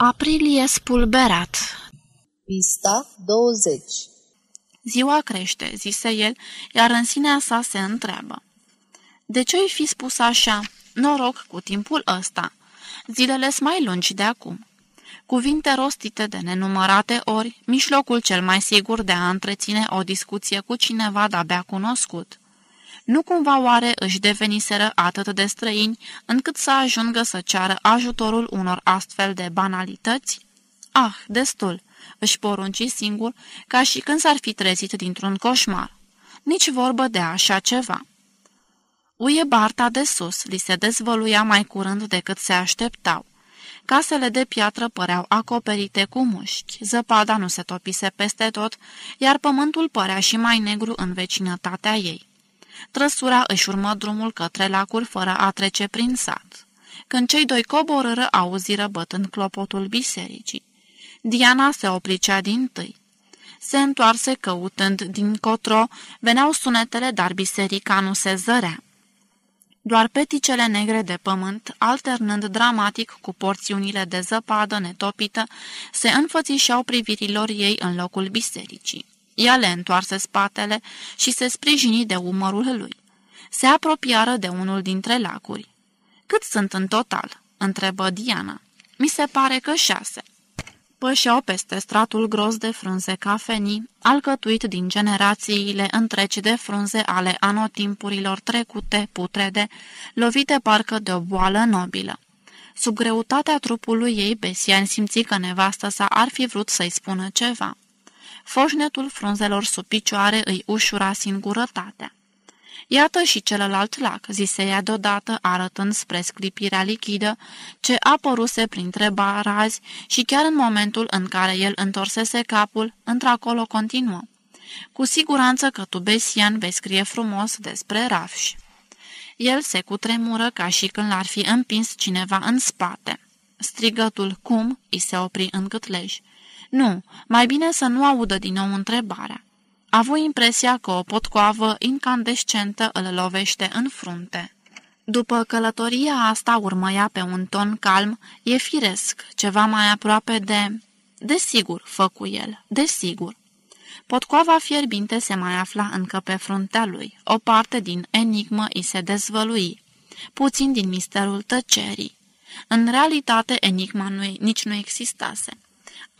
Aprilie spulberat Pista 20 Ziua crește, zise el, iar în sinea sa se întreabă. De ce-i fi spus așa? Noroc cu timpul ăsta. Zilele mai lungi de acum. Cuvinte rostite de nenumărate ori, mișlocul cel mai sigur de a întreține o discuție cu cineva de-abia cunoscut. Nu cumva oare își deveniseră atât de străini încât să ajungă să ceară ajutorul unor astfel de banalități? Ah, destul, își porunci singur, ca și când s-ar fi trezit dintr-un coșmar. Nici vorbă de așa ceva. Uie Barta de sus, li se dezvăluia mai curând decât se așteptau. Casele de piatră păreau acoperite cu mușchi, zăpada nu se topise peste tot, iar pământul părea și mai negru în vecinătatea ei. Trăsura își urmă drumul către lacuri fără a trece prin sat. Când cei doi coborâră, auziră bătând clopotul bisericii. Diana se opricea din tâi. Se întoarse căutând din cotro, veneau sunetele, dar biserica nu se zărea. Doar peticele negre de pământ, alternând dramatic cu porțiunile de zăpadă netopită, se înfățișau privirilor ei în locul bisericii. Ea le întoarse spatele și se sprijini de umărul lui. Se apropiară de unul dintre lacuri. Cât sunt în total?" întrebă Diana. Mi se pare că șase." Pășeau peste stratul gros de frunze cafenii, alcătuit din generațiile întregi de frunze ale anotimpurilor trecute, putrede, lovite parcă de o boală nobilă. Sub greutatea trupului ei, Besian simți că nevastă sa ar fi vrut să-i spună ceva. Foșnetul frunzelor sub picioare îi ușura singurătatea. Iată și celălalt lac, zise ea deodată, arătând spre sclipirea lichidă, ce apăruse printre barazi și chiar în momentul în care el întorsese capul, într-acolo continuă. Cu siguranță că tu, Besian, vei scrie frumos despre rafși. El se cutremură ca și când l-ar fi împins cineva în spate. Strigătul cum îi se opri în câtlej. Nu, mai bine să nu audă din nou întrebarea. A avut impresia că o potcoavă incandescentă îl lovește în frunte. După călătoria asta urmăia pe un ton calm, e firesc, ceva mai aproape de... Desigur, făcu el, desigur. Potcoava fierbinte se mai afla încă pe fruntea lui. O parte din enigmă îi se dezvălui. Puțin din misterul tăcerii. În realitate, enigma nu, nici nu existase.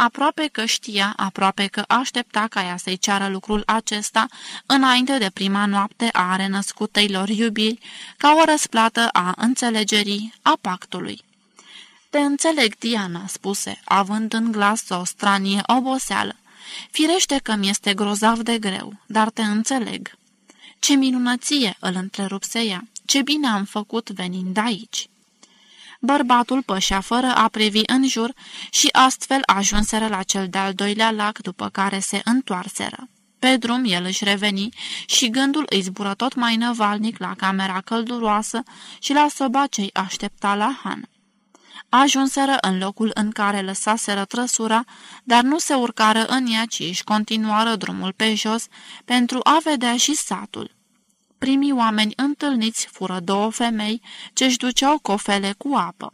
Aproape că știa, aproape că aștepta ca ea să-i ceară lucrul acesta înainte de prima noapte a renăscutei lor iubiri, ca o răsplată a înțelegerii, a pactului. Te înțeleg, Diana," spuse, având în glas o stranie oboseală. Firește că mi este grozav de greu, dar te înțeleg." Ce minunăție!" îl întrerupse ea. Ce bine am făcut venind aici!" Bărbatul pășea fără a privi în jur și astfel ajunseră la cel de-al doilea lac după care se întoarseră. Pe drum el își reveni și gândul îi zbură tot mai năvalnic la camera călduroasă și la soba ce-i aștepta la Han. Ajunseră în locul în care lăsaseră trăsura, dar nu se urcară în ea, ci își continuară drumul pe jos pentru a vedea și satul primii oameni întâlniți fură două femei ce-și duceau cofele cu apă.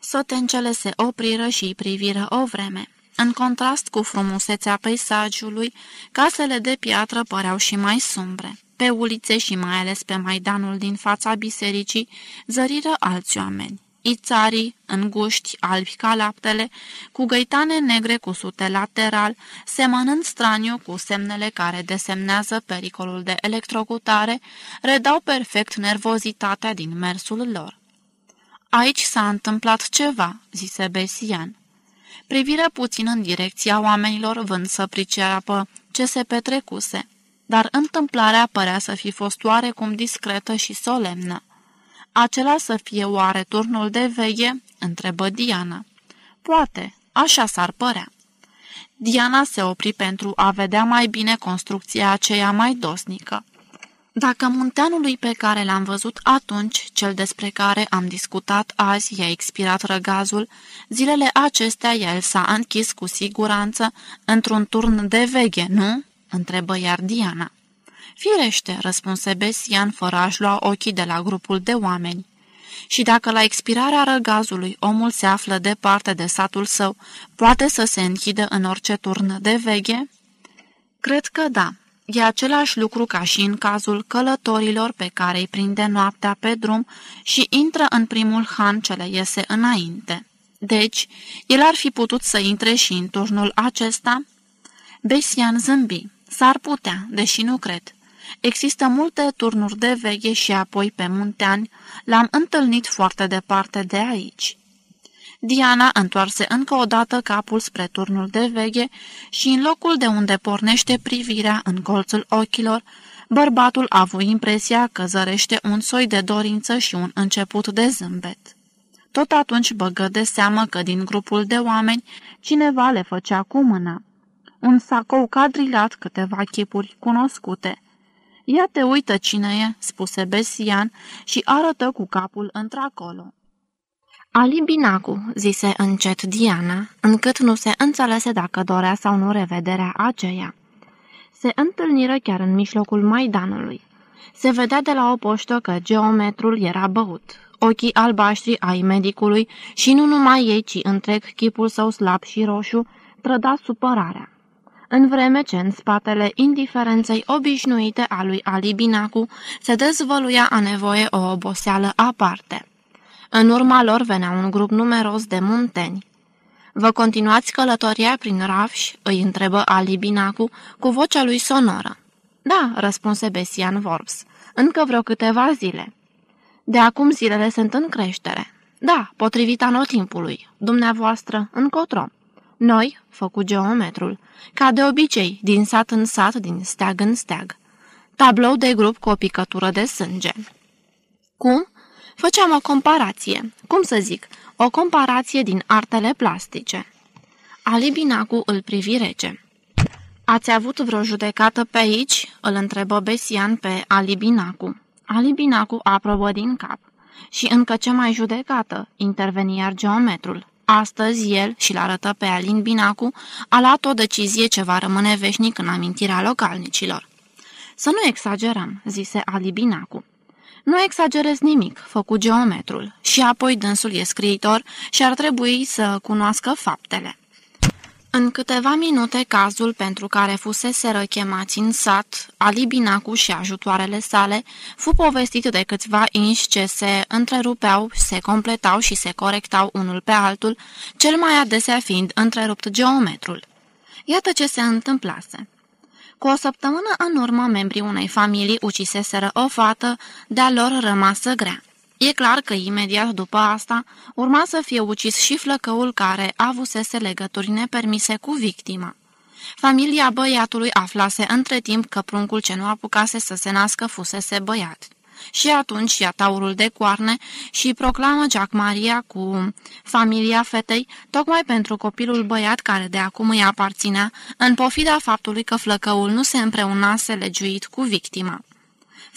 Sotencele se opriră și îi priviră o vreme. În contrast cu frumusețea peisajului, casele de piatră păreau și mai sumbre. Pe ulițe și mai ales pe maidanul din fața bisericii zăriră alți oameni ițarii, înguști, albi ca laptele, cu găitane negre cu sute lateral, semănând straniu cu semnele care desemnează pericolul de electrocutare, redau perfect nervozitatea din mersul lor. Aici s-a întâmplat ceva," zise Besian. Priviră puțin în direcția oamenilor, vând să priceapă ce se petrecuse, dar întâmplarea părea să fi fost oarecum discretă și solemnă. Acela să fie oare turnul de veche?" întrebă Diana. Poate, așa s-ar părea. Diana se opri pentru a vedea mai bine construcția aceea mai dosnică. Dacă munteanului pe care l-am văzut atunci, cel despre care am discutat azi, i-a expirat răgazul, zilele acestea el s-a închis cu siguranță într-un turn de veche, nu?" întrebă iar Diana. Firește, răspunse Besian fără a-și lua ochii de la grupul de oameni. Și dacă la expirarea răgazului omul se află departe de satul său, poate să se închidă în orice turnă de veghe? Cred că da. E același lucru ca și în cazul călătorilor pe care îi prinde noaptea pe drum și intră în primul han ce le iese înainte. Deci, el ar fi putut să intre și în turnul acesta? Besian zâmbi. S-ar putea, deși nu cred. Există multe turnuri de veche și apoi pe munteani l-am întâlnit foarte departe de aici. Diana întoarse încă o dată capul spre turnul de veche și în locul de unde pornește privirea în colțul ochilor, bărbatul a avut impresia că zărește un soi de dorință și un început de zâmbet. Tot atunci băgă de seamă că din grupul de oameni cineva le făcea cu mâna. Un sacou cadrilat câteva chipuri cunoscute. Ia te uită cine e," spuse Besian și arătă cu capul într-acolo. Ali Binacu, zise încet Diana, încât nu se înțelese dacă dorea sau nu revederea aceea. Se întâlniră chiar în mijlocul Maidanului. Se vedea de la o poștă că geometrul era băut. Ochii albaștri ai medicului și nu numai ei, ci întreg chipul său slab și roșu, trăda supărarea. În vreme ce în spatele indiferenței obișnuite a lui Ali Binacu se dezvăluia a nevoie o oboseală aparte. În urma lor venea un grup numeros de munteni. Vă continuați călătoria prin Rafș?" îi întrebă Ali Binacu cu vocea lui sonoră. Da," răspunse Besian Vorbs, încă vreo câteva zile." De acum zilele sunt în creștere." Da, potrivit anotimpului. Dumneavoastră, încotro." Noi, făcu geometrul, ca de obicei, din sat în sat, din steag în steag. Tablou de grup cu o picătură de sânge. Cum? Făceam o comparație, cum să zic, o comparație din artele plastice. Ali Binacu îl privi rece. Ați avut vreo judecată pe aici?" îl întrebă Besian pe Ali Binacu. Ali Binacu aprobă din cap. Și încă ce mai judecată, interveni iar geometrul. Astăzi el, și-l arătă pe Alin Binacu, a luat o decizie ce va rămâne veșnic în amintirea localnicilor. Să nu exagerăm, zise Ali Binacu. Nu exagerez nimic, făcu geometrul, și apoi dânsul e scriitor și ar trebui să cunoască faptele. În câteva minute, cazul pentru care fusese răchemați în sat, Ali Binacu și ajutoarele sale, fu povestit de câțiva inși ce se întrerupeau, se completau și se corectau unul pe altul, cel mai adesea fiind întrerupt geometrul. Iată ce se întâmplase. Cu o săptămână în urmă, membrii unei familii uciseseră o fată, de-a lor rămasă grea. E clar că imediat după asta urma să fie ucis și flăcăul care avusese legături nepermise cu victima. Familia băiatului aflase între timp că pruncul ce nu apucase să se nască fusese băiat. Și atunci ia taurul de coarne și proclamă Jack Maria cu familia fetei, tocmai pentru copilul băiat care de acum îi aparținea, în pofida faptului că flăcăul nu se împreunase legiuit cu victima.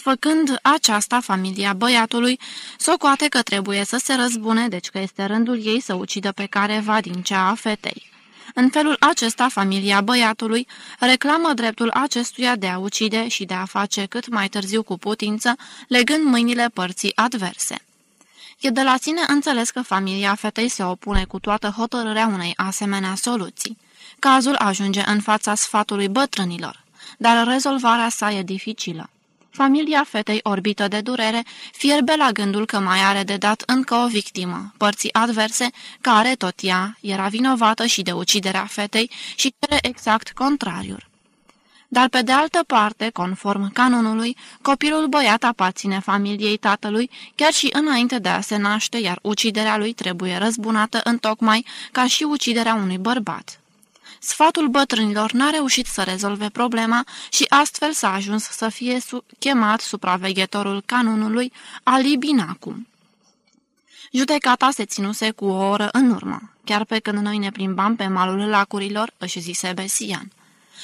Făcând aceasta, familia băiatului socoate că trebuie să se răzbune, deci că este rândul ei să ucidă pe careva din cea a fetei. În felul acesta, familia băiatului reclamă dreptul acestuia de a ucide și de a face cât mai târziu cu putință, legând mâinile părții adverse. E de la sine înțeles că familia fetei se opune cu toată hotărârea unei asemenea soluții. Cazul ajunge în fața sfatului bătrânilor, dar rezolvarea sa e dificilă. Familia fetei orbită de durere fierbe la gândul că mai are de dat încă o victimă, părții adverse, care tot ea era vinovată și de uciderea fetei și cere exact contrariul. Dar pe de altă parte, conform canonului, copilul băiat aparține familiei tatălui chiar și înainte de a se naște, iar uciderea lui trebuie răzbunată întocmai ca și uciderea unui bărbat. Sfatul bătrânilor n-a reușit să rezolve problema și astfel s-a ajuns să fie su chemat supraveghetorul canonului Ali Binacu. Judecata se ținuse cu o oră în urmă, chiar pe când noi ne plimbam pe malul lacurilor, își zise Besian.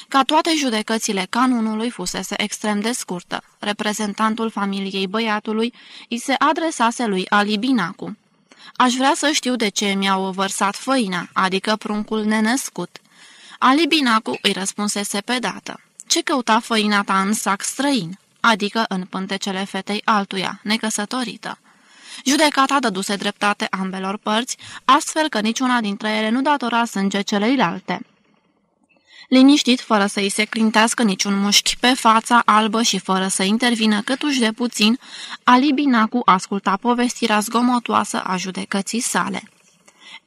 Ca toate judecățile canonului fusese extrem de scurtă, reprezentantul familiei băiatului îi se adresase lui Ali Binacu. Aș vrea să știu de ce mi-au vărsat făina, adică pruncul nenăscut, Ali Binacu îi răspunsese pe dată. Ce căuta făina ta în sac străin, adică în pântecele fetei altuia, necăsătorită? Judecata dăduse dreptate ambelor părți, astfel că niciuna dintre ele nu datora sânge celeilalte. Liniștit, fără să îi se clintească niciun mușchi pe fața albă și fără să intervină câtuși de puțin, Ali Binacu asculta povestirea zgomotoasă a judecății sale.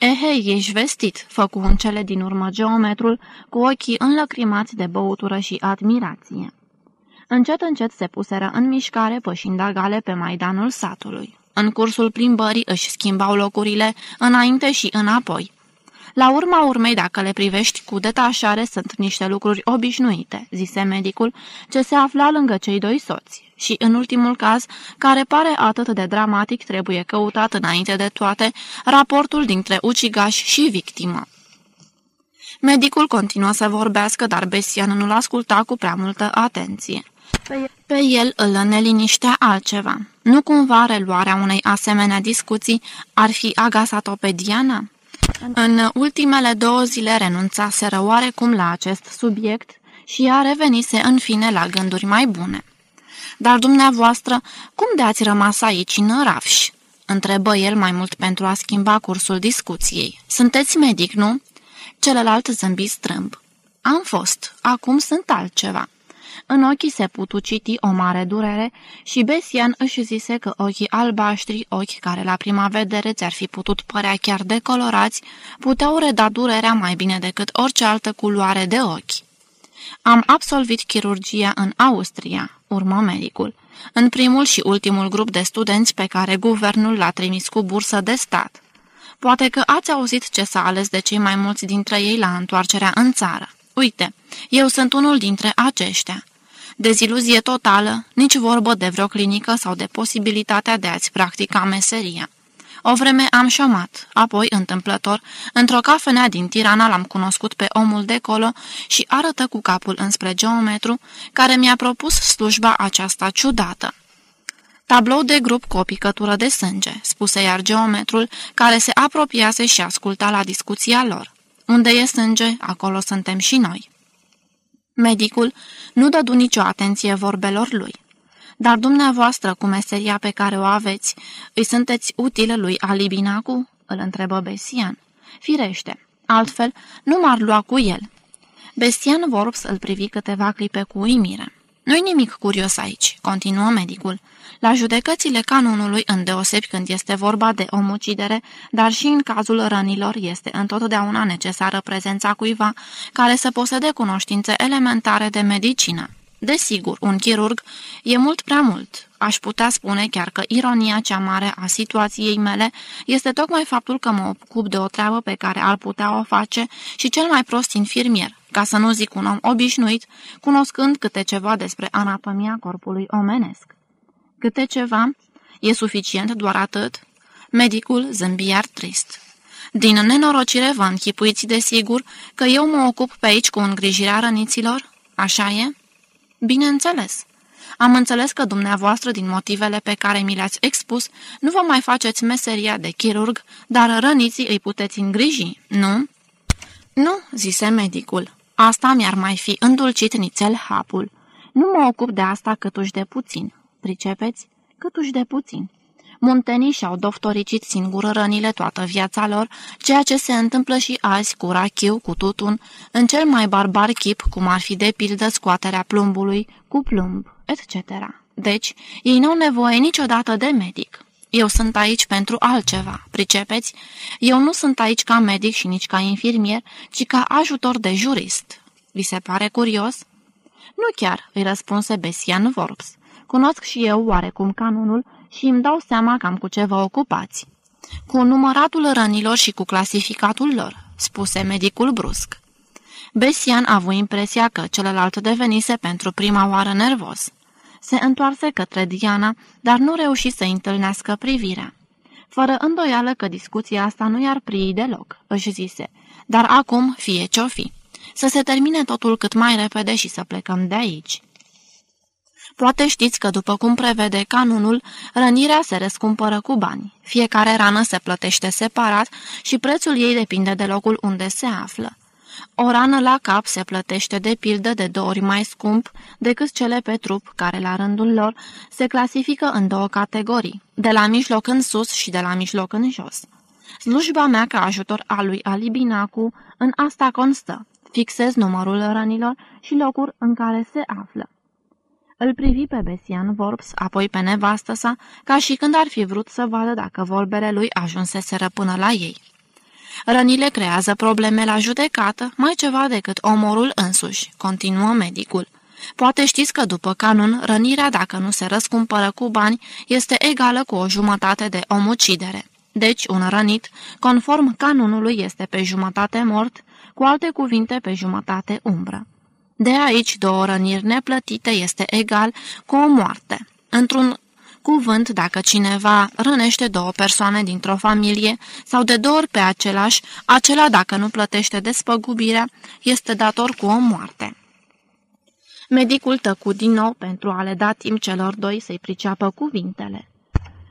Ehe, ești vestit," făcu în cele din urmă geometrul, cu ochii înlăcrimați de băutură și admirație. Încet, încet se puseră în mișcare, pășind agale pe maidanul satului. În cursul plimbării își schimbau locurile înainte și înapoi. La urma urmei, dacă le privești cu detașare, sunt niște lucruri obișnuite, zise medicul, ce se afla lângă cei doi soți. Și, în ultimul caz, care pare atât de dramatic, trebuie căutat înainte de toate raportul dintre ucigaș și victimă. Medicul continuă să vorbească, dar Besian nu-l asculta cu prea multă atenție. Pe el îl neliniștea altceva. Nu cumva reluarea unei asemenea discuții ar fi agasat-o pe Diana? În ultimele două zile renunțaseră oarecum la acest subiect și ea revenise în fine la gânduri mai bune. Dar dumneavoastră, cum de ați rămas aici în Rafș?" întrebă el mai mult pentru a schimba cursul discuției. Sunteți medic, nu?" Celălalt zâmbi strâmb. Am fost, acum sunt altceva." În ochii se putu citi o mare durere și Besian își zise că ochii albaștri, ochi care la prima vedere ți-ar fi putut părea chiar decolorați, puteau reda durerea mai bine decât orice altă culoare de ochi. Am absolvit chirurgia în Austria, urmă medicul, în primul și ultimul grup de studenți pe care guvernul l-a trimis cu bursă de stat. Poate că ați auzit ce s-a ales de cei mai mulți dintre ei la întoarcerea în țară. Uite, eu sunt unul dintre aceștia. Deziluzie totală, nici vorbă de vreo clinică sau de posibilitatea de a-ți practica meseria. O vreme am șomat, apoi, întâmplător, într-o cafenea din Tirana l-am cunoscut pe omul de colo și arătă cu capul înspre geometru, care mi-a propus slujba aceasta ciudată. Tablou de grup cu o picătură de sânge, spuse iar geometrul, care se apropiase și asculta la discuția lor. Unde e sânge, acolo suntem și noi. Medicul nu dădu nicio atenție vorbelor lui. Dar dumneavoastră, cu meseria pe care o aveți, îi sunteți utile lui Alibinacu?" îl întrebă Besian. Firește, altfel nu m-ar lua cu el." Bestian Vorps îl privi câteva clipe cu uimire. Nu-i nimic curios aici," continuă medicul. La judecățile canonului, îndeosebi când este vorba de omucidere, dar și în cazul rănilor, este întotdeauna necesară prezența cuiva care să posede cunoștințe elementare de medicină. Desigur, un chirurg e mult prea mult. Aș putea spune chiar că ironia cea mare a situației mele este tocmai faptul că mă ocup de o treabă pe care ar putea o face și cel mai prost infirmier, ca să nu zic un om obișnuit, cunoscând câte ceva despre anatomia corpului omenesc. Câte ceva? E suficient doar atât? Medicul zâmbiar trist. Din nenorocire vă închipuiți de sigur că eu mă ocup pe aici cu îngrijirea răniților? Așa e? Bineînțeles. Am înțeles că dumneavoastră, din motivele pe care mi le-ați expus, nu vă mai faceți meseria de chirurg, dar răniții îi puteți îngriji, nu? Nu, zise medicul. Asta mi-ar mai fi îndulcit nițel hapul. Nu mă ocup de asta câtuși de puțin. Pricepeți? Câtuși de puțin. Muntenii și-au doftoricit singur rănile toată viața lor, ceea ce se întâmplă și azi cu rachiu, cu tutun, în cel mai barbar chip, cum ar fi de pildă scoaterea plumbului, cu plumb, etc. Deci, ei n-au nevoie niciodată de medic. Eu sunt aici pentru altceva, pricepeți? Eu nu sunt aici ca medic și nici ca infirmier, ci ca ajutor de jurist. Vi se pare curios? Nu chiar, îi răspunse Besian Vorps. Cunosc și eu oarecum canonul și îmi dau seama cam cu ce vă ocupați. Cu număratul rănilor și cu clasificatul lor, spuse medicul brusc. Besian a avut impresia că celălalt devenise pentru prima oară nervos. Se întoarse către Diana, dar nu reuși să întâlnească privirea. Fără îndoială că discuția asta nu i-ar prii deloc, își zise, dar acum fie ce-o fi. Să se termine totul cât mai repede și să plecăm de aici. Poate știți că, după cum prevede canunul, rănirea se răscumpără cu bani. Fiecare rană se plătește separat și prețul ei depinde de locul unde se află. O rană la cap se plătește de pildă de două ori mai scump decât cele pe trup, care la rândul lor se clasifică în două categorii, de la mijloc în sus și de la mijloc în jos. Slujba mea ca ajutor a lui Alibinacu în asta constă. Fixez numărul rănilor și locuri în care se află. Îl privi pe Besian Vorps, apoi pe nevastă sa, ca și când ar fi vrut să vadă dacă vorbele lui ajunseseră până la ei. Rănile creează probleme la judecată, mai ceva decât omorul însuși, continuă medicul. Poate știți că după canun, rănirea dacă nu se răscumpără cu bani este egală cu o jumătate de omucidere. Deci, un rănit, conform canunului, este pe jumătate mort, cu alte cuvinte pe jumătate umbră. De aici, două răniri neplătite este egal cu o moarte. Într-un cuvânt, dacă cineva rănește două persoane dintr-o familie sau de două ori pe același, acela, dacă nu plătește despăgubirea, este dator cu o moarte. Medicul tăcu din nou pentru a le da timp celor doi să-i priceapă cuvintele.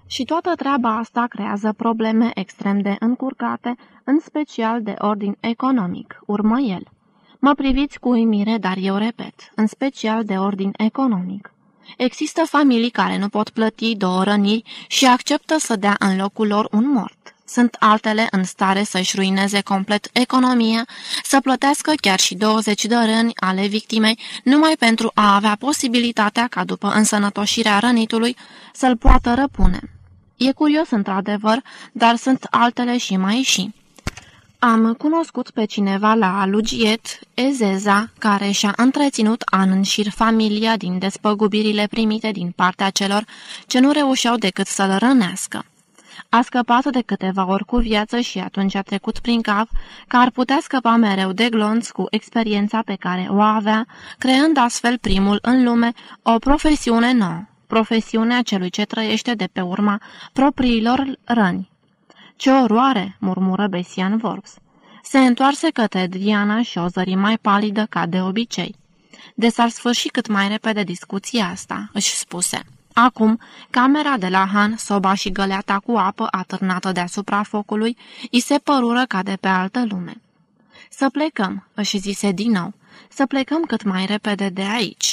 Și toată treaba asta creează probleme extrem de încurcate, în special de ordin economic, urmă el. Mă priviți cu uimire, dar eu repet, în special de ordin economic. Există familii care nu pot plăti două răniri și acceptă să dea în locul lor un mort. Sunt altele în stare să-și ruineze complet economia, să plătească chiar și 20 de răni ale victimei, numai pentru a avea posibilitatea ca după însănătoșirea rănitului să-l poată răpune. E curios într-adevăr, dar sunt altele și mai și. Am cunoscut pe cineva la Alugiet, Ezeza, care și-a întreținut an în șir familia din despăgubirile primite din partea celor ce nu reușeau decât să-l rănească. A scăpat de câteva ori cu viață și atunci a trecut prin cap că ar putea scăpa mereu de glonț cu experiența pe care o avea, creând astfel primul în lume o profesiune nouă, profesiunea celui ce trăiește de pe urma propriilor răni. Ce oroare!" murmură Besian Vorps. Se întoarse către Diana și o zări mai palidă ca de obicei. De s-ar sfârși cât mai repede discuția asta, își spuse. Acum, camera de la Han, soba și găleata cu apă atârnată deasupra focului, îi se părură ca de pe altă lume. Să plecăm, își zise din nou, să plecăm cât mai repede de aici.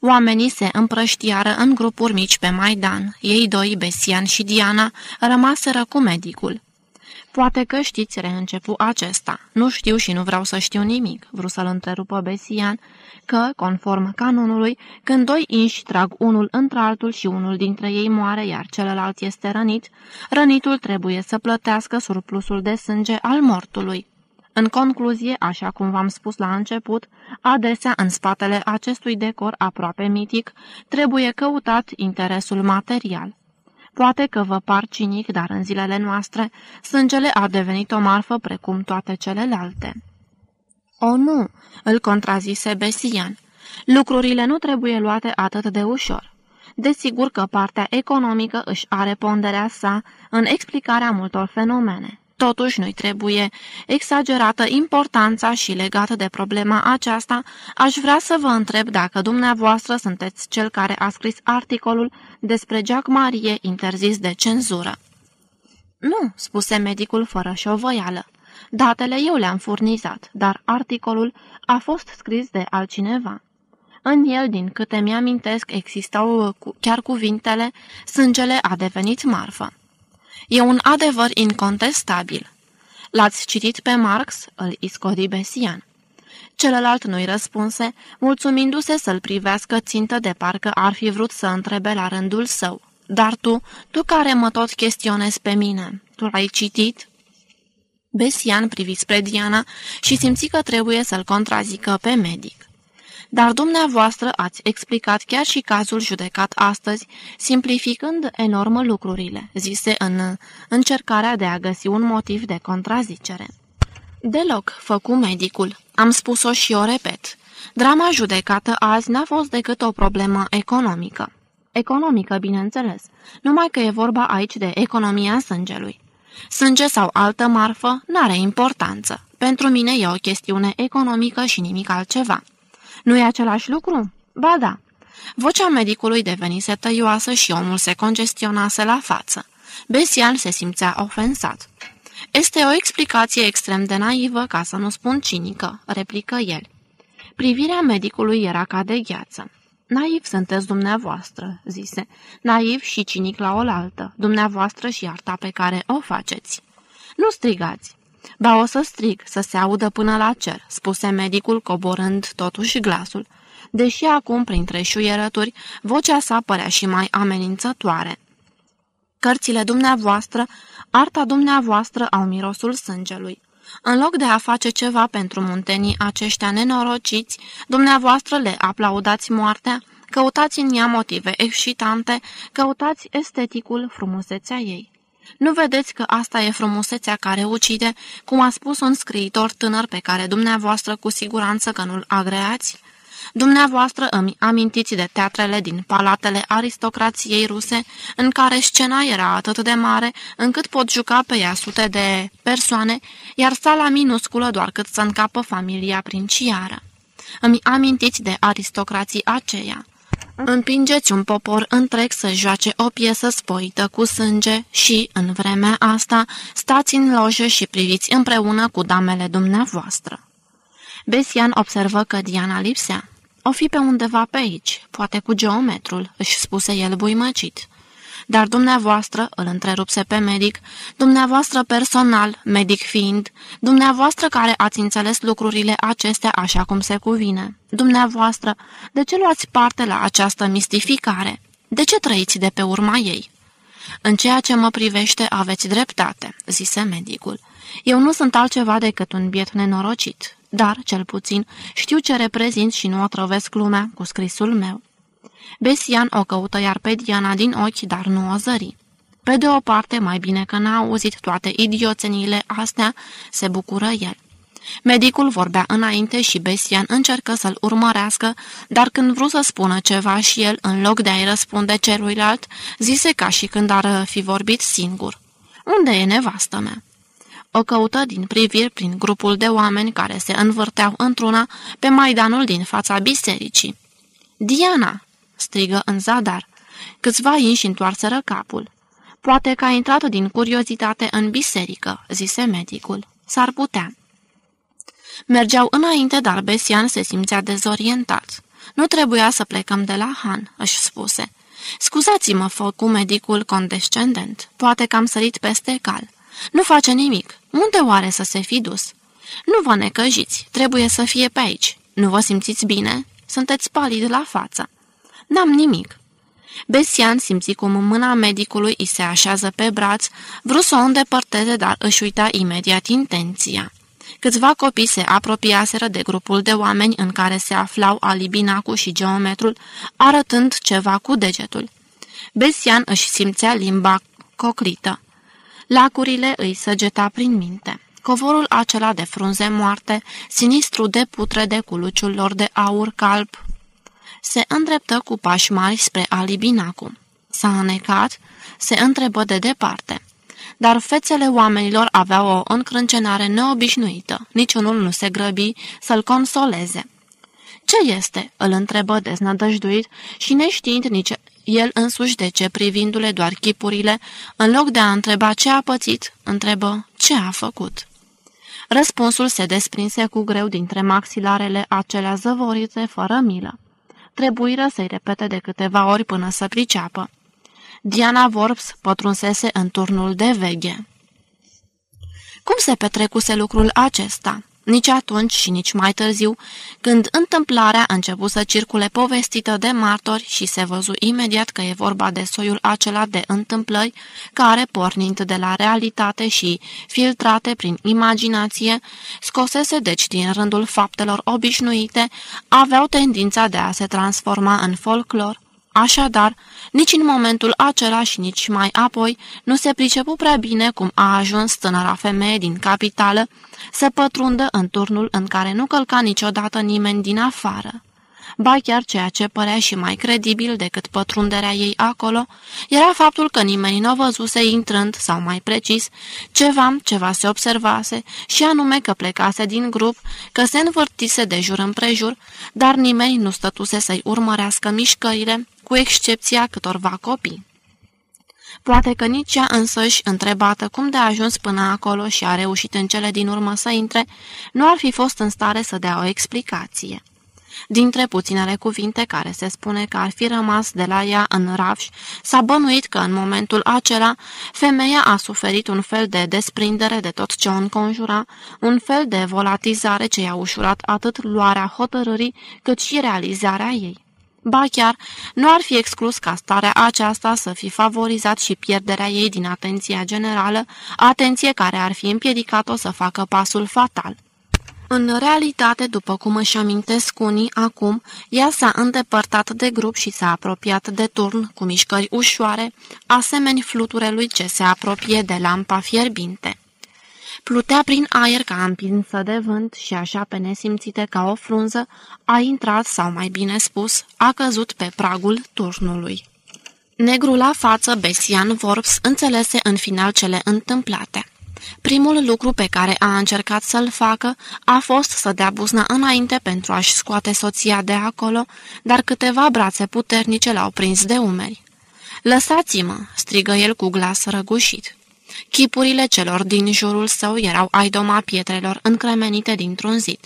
Oamenii se împrăștiară în grupuri mici pe Maidan. Ei doi, Besian și Diana, rămaseră cu medicul. Poate că știți, reîncepu acesta. Nu știu și nu vreau să știu nimic, vreau să-l întrerupă Besian, că, conform canonului, când doi inși trag unul într-altul și unul dintre ei moare, iar celălalt este rănit, rănitul trebuie să plătească surplusul de sânge al mortului. În concluzie, așa cum v-am spus la început, adesea în spatele acestui decor aproape mitic trebuie căutat interesul material. Poate că vă par cinic, dar în zilele noastre sângele a devenit o marfă precum toate celelalte. O, nu!" îl contrazise Besian. Lucrurile nu trebuie luate atât de ușor. Desigur că partea economică își are ponderea sa în explicarea multor fenomene. Totuși nu-i trebuie exagerată importanța și legată de problema aceasta, aș vrea să vă întreb dacă dumneavoastră sunteți cel care a scris articolul despre Jack Marie interzis de cenzură. Nu, spuse medicul fără șovăială. Datele eu le-am furnizat, dar articolul a fost scris de altcineva. În el, din câte mi-amintesc, existau chiar cuvintele, sângele a devenit marfă. E un adevăr incontestabil. L-ați citit pe Marx?" îl iscodi Besian. Celălalt nu-i răspunse, mulțumindu-se să-l privească țintă de parcă ar fi vrut să întrebe la rândul său. Dar tu, tu care mă tot chestionezi pe mine, tu l-ai citit?" Besian privi spre Diana și simți că trebuie să-l contrazică pe medic. Dar dumneavoastră ați explicat chiar și cazul judecat astăzi, simplificând enorm lucrurile, zise în încercarea de a găsi un motiv de contrazicere. Deloc, făcu medicul. Am spus-o și o repet. Drama judecată azi n-a fost decât o problemă economică. Economică, bineînțeles, numai că e vorba aici de economia sângelui. Sânge sau altă marfă n-are importanță. Pentru mine e o chestiune economică și nimic altceva. Nu e același lucru? Ba da. Vocea medicului devenise tăioasă și omul se congestionase la față. Besian se simțea ofensat. Este o explicație extrem de naivă, ca să nu spun cinică, replică el. Privirea medicului era ca de gheață. Naiv sunteți dumneavoastră, zise, naiv și cinic la oaltă, dumneavoastră și arta pe care o faceți. Nu strigați. Ba o să strig, să se audă până la cer, spuse medicul coborând totuși glasul, deși acum, printre șuierături, vocea sa părea și mai amenințătoare. Cărțile dumneavoastră, arta dumneavoastră au mirosul sângelui. În loc de a face ceva pentru muntenii aceștia nenorociți, dumneavoastră le aplaudați moartea, căutați în ea motive excitante, căutați esteticul frumusețea ei. Nu vedeți că asta e frumusețea care ucide, cum a spus un scriitor tânăr pe care dumneavoastră cu siguranță că nu-l agreați? Dumneavoastră îmi amintiți de teatrele din palatele aristocrației ruse, în care scena era atât de mare încât pot juca pe ea sute de persoane, iar sala minusculă doar cât să încapă familia princiară. Îmi amintiți de aristocrații aceia. Împingeți un popor întreg să joace o piesă spoită cu sânge și, în vremea asta, stați în loje și priviți împreună cu damele dumneavoastră. Besian observă că Diana lipsea. O fi pe undeva pe aici, poate cu geometrul, își spuse el buimăcit. Dar dumneavoastră, îl întrerupse pe medic, dumneavoastră personal, medic fiind, dumneavoastră care ați înțeles lucrurile acestea așa cum se cuvine, dumneavoastră, de ce luați parte la această mistificare? De ce trăiți de pe urma ei? În ceea ce mă privește aveți dreptate, zise medicul. Eu nu sunt altceva decât un biet nenorocit, dar, cel puțin, știu ce reprezint și nu otrăvesc lumea cu scrisul meu. Besian o căută iar pe Diana din ochi, dar nu o zări. Pe de o parte, mai bine că n-a auzit toate idioțeniile astea, se bucură el. Medicul vorbea înainte și Besian încercă să-l urmărească, dar când vrut să spună ceva și el, în loc de a-i răspunde celuilalt, zise ca și când ar fi vorbit singur. Unde e nevastă mea?" O căută din priviri prin grupul de oameni care se învârteau într-una pe maidanul din fața bisericii. Diana!" Strigă în zadar. Câțiva inși întoarseră capul. Poate că a intrat din curiozitate în biserică," zise medicul. S-ar putea." Mergeau înainte, dar Besian se simțea dezorientat. Nu trebuia să plecăm de la Han," își spuse. Scuzați-mă, făcu medicul condescendent. Poate că am sărit peste cal. Nu face nimic. Unde oare să se fi dus? Nu vă necăjiți. Trebuie să fie pe aici. Nu vă simțiți bine? Sunteți palid la față. N-am nimic. Besian simți cum mâna medicului îi se așează pe braț, vrut să o îndepărteze, dar își uita imediat intenția. Câțiva copii se apropiaseră de grupul de oameni în care se aflau Alibinacu și geometrul, arătând ceva cu degetul. Besian își simțea limba cocrită. Lacurile îi săgeta prin minte. Covorul acela de frunze moarte, sinistru de putrede cu luciul lor de aur calb, se îndreptă cu pași mari spre Alibinacu. S-a înecat, se întrebă de departe. Dar fețele oamenilor aveau o încrâncenare neobișnuită. Niciunul nu se grăbi să-l consoleze. Ce este?" îl întrebă deznădăjduit și neștiind nici el însuși de ce, privindu-le doar chipurile, în loc de a întreba ce a pățit, întrebă ce a făcut. Răspunsul se desprinse cu greu dintre maxilarele acelea zăvorite fără milă. Trebuiră să-i repete de câteva ori până să priceapă. Diana Vorps pătrunsese în turnul de veghe. Cum se petrecuse lucrul acesta? Nici atunci și nici mai târziu, când întâmplarea a început să circule povestită de martori și se văzu imediat că e vorba de soiul acela de întâmplări care, pornind de la realitate și filtrate prin imaginație, scosese deci din rândul faptelor obișnuite, aveau tendința de a se transforma în folclor. Așadar, nici în momentul acela și nici mai apoi nu se pricepu prea bine cum a ajuns tânăra femeie din capitală să pătrundă în turnul în care nu călca niciodată nimeni din afară. Ba chiar ceea ce părea și mai credibil decât pătrunderea ei acolo, era faptul că nimeni nu o văzuse intrând, sau mai precis, ceva, ceva se observase, și anume că plecase din grup, că se învârtise de jur împrejur, dar nimeni nu stătuse să-i urmărească mișcările, cu excepția câtorva copii. Poate că nici ea însăși, întrebată cum de a ajuns până acolo și a reușit în cele din urmă să intre, nu ar fi fost în stare să dea o explicație. Dintre puținele cuvinte care se spune că ar fi rămas de la ea în rafș, s-a bănuit că în momentul acela femeia a suferit un fel de desprindere de tot ce o înconjura, un fel de volatizare ce i-a ușurat atât luarea hotărârii cât și realizarea ei. Ba chiar, nu ar fi exclus ca starea aceasta să fi favorizat și pierderea ei din atenția generală, atenție care ar fi împiedicat-o să facă pasul fatal. În realitate, după cum își amintesc unii acum, ea s-a îndepărtat de grup și s-a apropiat de turn cu mișcări ușoare, asemeni fluturelui ce se apropie de lampa fierbinte. Plutea prin aer ca împinsă de vânt și așa pe nesimțite ca o frunză, a intrat, sau mai bine spus, a căzut pe pragul turnului. Negru la față, Besian Vorps înțelese în final cele întâmplate. Primul lucru pe care a încercat să-l facă a fost să dea buzna înainte pentru a-și scoate soția de acolo, dar câteva brațe puternice l-au prins de umeri. Lăsați-mă!" strigă el cu glas răgușit. Chipurile celor din jurul său erau aidoma pietrelor încremenite dintr-un zid.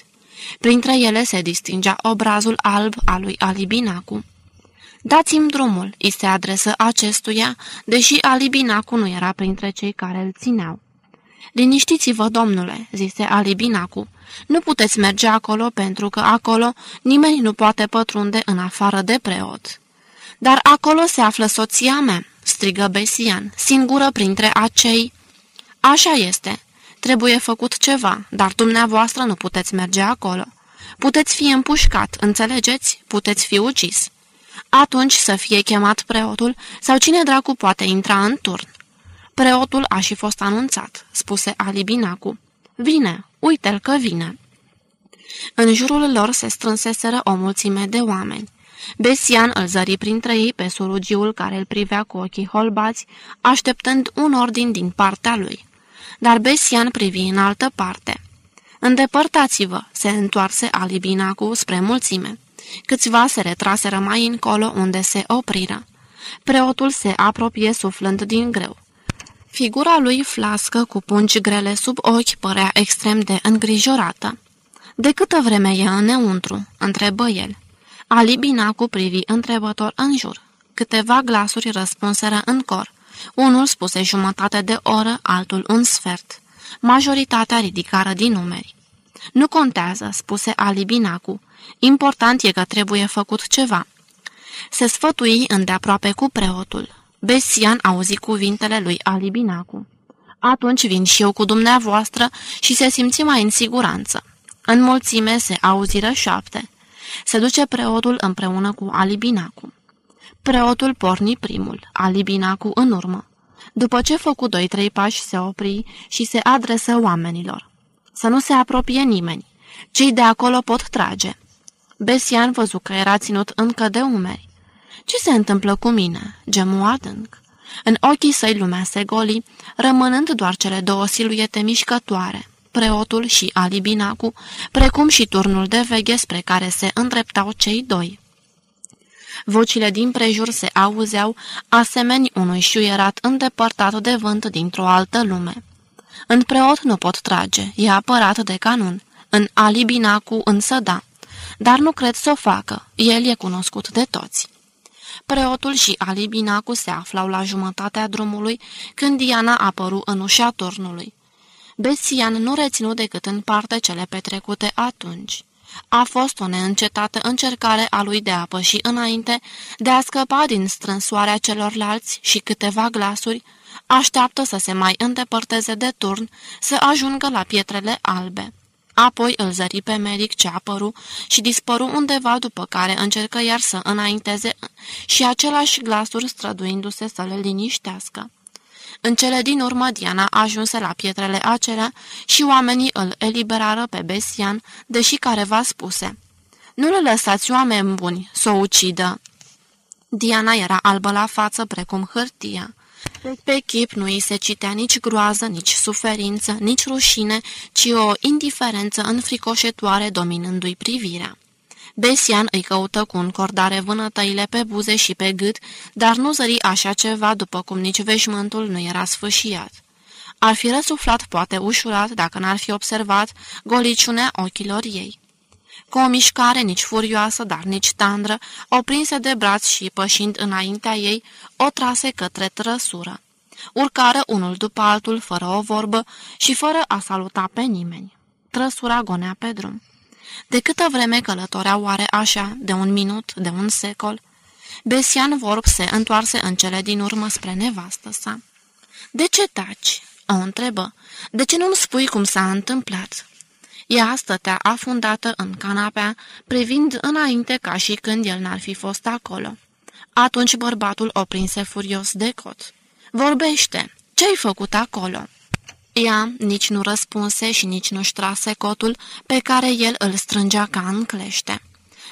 Printre ele se distingea obrazul alb al lui Alibinacu. Dați-mi drumul," îi se adresă acestuia, deși Alibinacu nu era printre cei care îl țineau. Liniștiți-vă, domnule," zise Alibinacu. Nu puteți merge acolo pentru că acolo nimeni nu poate pătrunde în afară de preot." Dar acolo se află soția mea," strigă Besian, singură printre acei. Așa este. Trebuie făcut ceva, dar dumneavoastră nu puteți merge acolo. Puteți fi împușcat, înțelegeți? Puteți fi ucis. Atunci să fie chemat preotul sau cine dracu poate intra în turn. Preotul a și fost anunțat, spuse Ali Binacu. Vine, uite-l că vine. În jurul lor se strânseseră o mulțime de oameni. Besian îl zări printre ei pe surugiul care îl privea cu ochii holbați, așteptând un ordin din partea lui. Dar Besian privi în altă parte. Îndepărtați-vă, se întoarse Alibinacu spre mulțime. Câțiva se retraseră mai încolo unde se opriră. Preotul se apropie suflând din greu. Figura lui flască cu pungi grele sub ochi părea extrem de îngrijorată. De câtă vreme e înăuntru?" întrebă el. Ali Binacu privi întrebător în jur. Câteva glasuri răspunseră în cor. Unul spuse jumătate de oră, altul un sfert. Majoritatea ridicară din numeri. Nu contează," spuse Ali Binacu. Important e că trebuie făcut ceva." Se sfătui îndeaproape cu preotul. Besian auzi cuvintele lui Ali Binacu. Atunci vin și eu cu dumneavoastră și se simți mai în siguranță. În mulțime se auziră șapte. Se duce preotul împreună cu Alibinacu. Preotul porni primul, Alibinacu în urmă. După ce făcu doi-trei pași, se opri și se adresă oamenilor. Să nu se apropie nimeni. Cei de acolo pot trage. Besian văzu că era ținut încă de umeri. Ce se întâmplă cu mine?" gemu adânc. În ochii săi lumea se goli, rămânând doar cele două siluete mișcătoare, preotul și Alibinacu, precum și turnul de veghe spre care se îndreptau cei doi. Vocile din prejur se auzeau, asemeni unui șuierat îndepărtat de vânt dintr-o altă lume. În preot nu pot trage, e apărat de canun. În Alibinacu însă da, dar nu cred să o facă, el e cunoscut de toți. Preotul și Ali Binacu se aflau la jumătatea drumului când Diana apăru în ușa turnului. Besian nu reținu decât în parte cele petrecute atunci. A fost o neîncetată încercare a lui de a păși înainte, de a scăpa din strânsoarea celorlalți și câteva glasuri, așteaptă să se mai îndepărteze de turn, să ajungă la pietrele albe. Apoi îl zări pe medic ce apăru și dispăru undeva după care încercă iar să înainteze și același glasuri străduindu-se să le liniștească. În cele din urmă, Diana ajunse la pietrele acelea și oamenii îl eliberară pe Besian, deși careva spuse. Nu le lăsați oameni buni să o ucidă." Diana era albă la față precum hârtia. Pe chip nu îi se citea nici groază, nici suferință, nici rușine, ci o indiferență înfricoșetoare dominându-i privirea. Besian îi căută cu încordare vânătăile pe buze și pe gât, dar nu zări așa ceva după cum nici veșmântul nu era sfâșiat. Ar fi răsuflat poate ușurat dacă n-ar fi observat goliciunea ochilor ei. Cu o mișcare nici furioasă, dar nici tandră, o prinse de braț și, pășind înaintea ei, o trase către trăsură. Urcară unul după altul, fără o vorbă și fără a saluta pe nimeni. Trăsura gonea pe drum. De câtă vreme călătorea oare așa, de un minut, de un secol? Besian Vorb se întoarse în cele din urmă spre nevastă sa. De ce taci?" o întrebă. De ce nu-mi spui cum s-a întâmplat?" Ea stătea afundată în canapea, privind înainte ca și când el n-ar fi fost acolo. Atunci bărbatul o prinse furios de cot. Vorbește! Ce-ai făcut acolo?" Ea nici nu răspunse și nici nu-și trase cotul pe care el îl strângea ca în clește.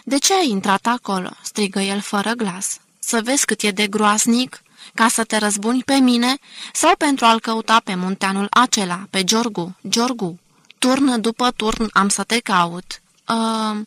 De ce ai intrat acolo?" strigă el fără glas. Să vezi cât e de groasnic? Ca să te răzbuni pe mine sau pentru a-l căuta pe munteanul acela, pe Giorgu, Giorgu? Turn după turn am să te caut." Uh,